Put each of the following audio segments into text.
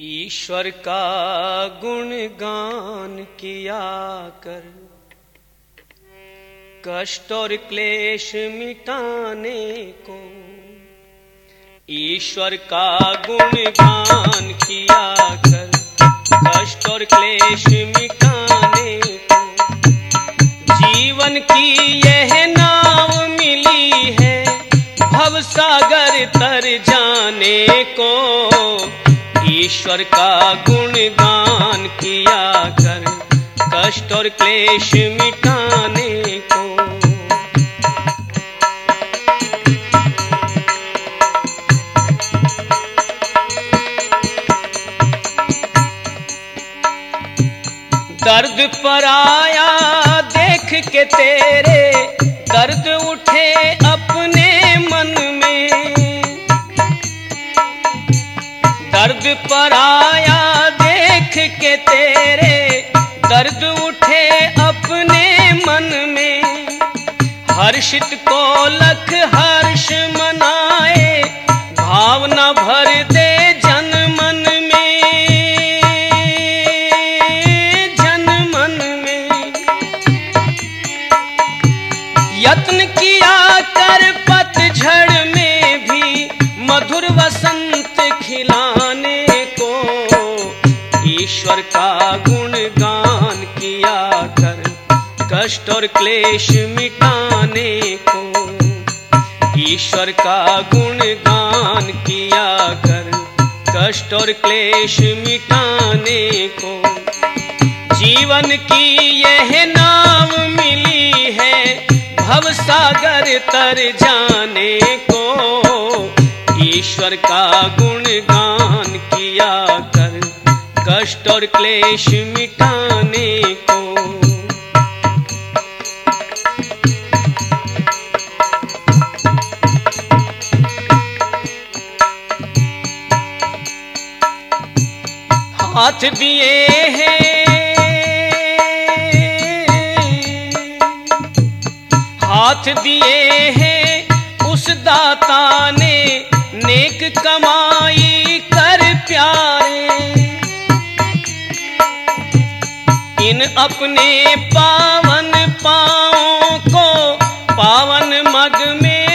ईश्वर का गुणगान किया कर। कष्ट और क्लेश मिटाने को ईश्वर का गुणगान किया कर। कष्ट और क्लेश मिटाने को जीवन की यह नाव मिली है भवसागर तर जाने को। ईश्वर का गुणगान किया कर, कष्ट और क्लेश मिटाने को। दर्द पर आया देख के तेरे, दर्द उठे अपने दर्द पर आया देख के तेरे दर्द उठे अपने मन में। हर्षित को लख हर्ष मनाए, भावना भर दे कष्ट और क्लेश मिटाने को ईश्वर का गुणगान किया कर कष्ट और क्लेश मिटाने को जीवन की यह नाव मिली है भव सागर तर जाने को ईश्वर का गुणगान किया कर कष्ट और क्लेश मिटाने हाथ दिए हैं। हाथ दिए हैं, उस दाता ने नेक कमाई कर प्यारे। इन अपने पावन पाओ को पावन मग में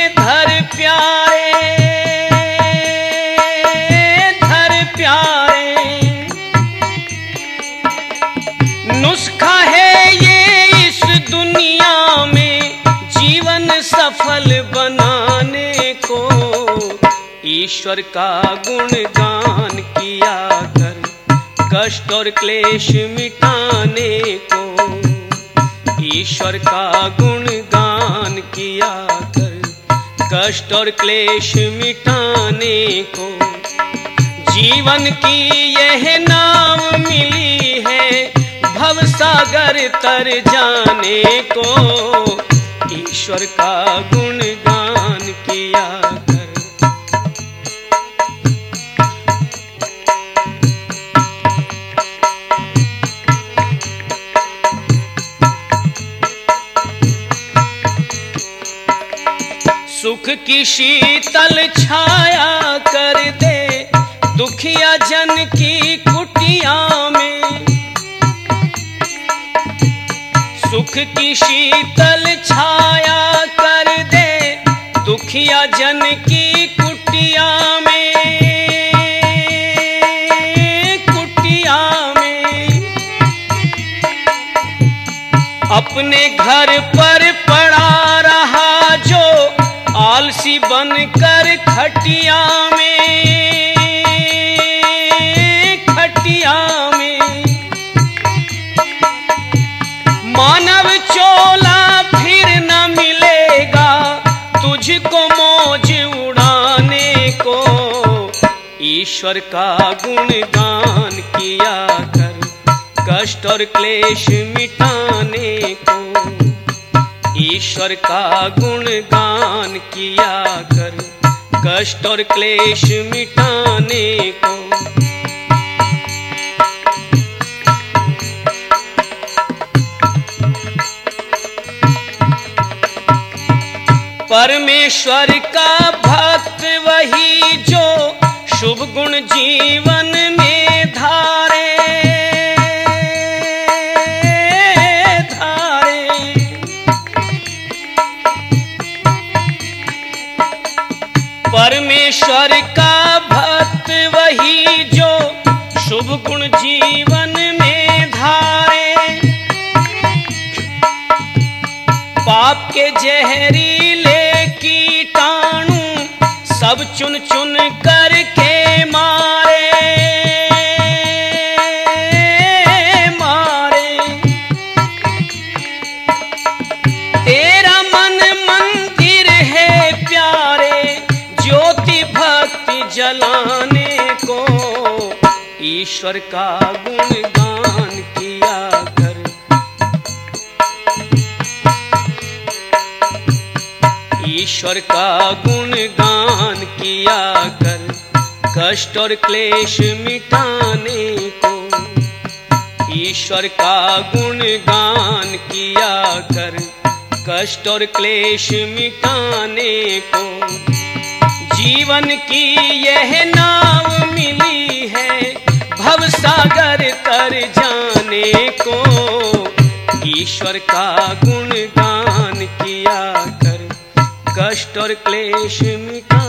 ईश्वर का गुणगान किया कर, कष्ट और क्लेश मिटाने को। ईश्वर का गुणगान किया कर, कष्ट और क्लेश मिटाने को। जीवन की यह नाम मिली है, भव सागर तर जाने को। ईश्वर का गुणगान किया सुख की शीतल छाया कर दे, दुखिया जन की कुटिया में। सुख की शीतल छाया कर दे, दुखिया जन की कुटिया में कुटिया में। अपने घर पर पड़ा रहा आलसी बनकर खटिया में खटिया में। मानव चोला फिर न मिलेगा, तुझको मौज उड़ाने को। ईश्वर का गुणगान किया कर, कष्ट और क्लेश मिटाने को। ईश्वर का गुणगान किया कर, कष्ट और क्लेश मिटाने को। परमेश्वर का भक्त वही जो शुभ गुण जीवन में जीवन में धारे। पाप के जहरीले कीटाणु सब चुन चुन करके मारे। मारे। तेरा मन मंदिर है प्यारे, ज्योति भक्ति जलाने को ईश्वर का गुणगान किया कर। ईश्वर का गुणगान किया कर। कष्ट और क्लेश मिटाने को। ईश्वर का गुणगान किया कर। कष्ट और क्लेश मिटाने को। जीवन की यह भव सागर तर जाने को ईश्वर का गुण गान किया कर कष्ट और क्लेश मिटा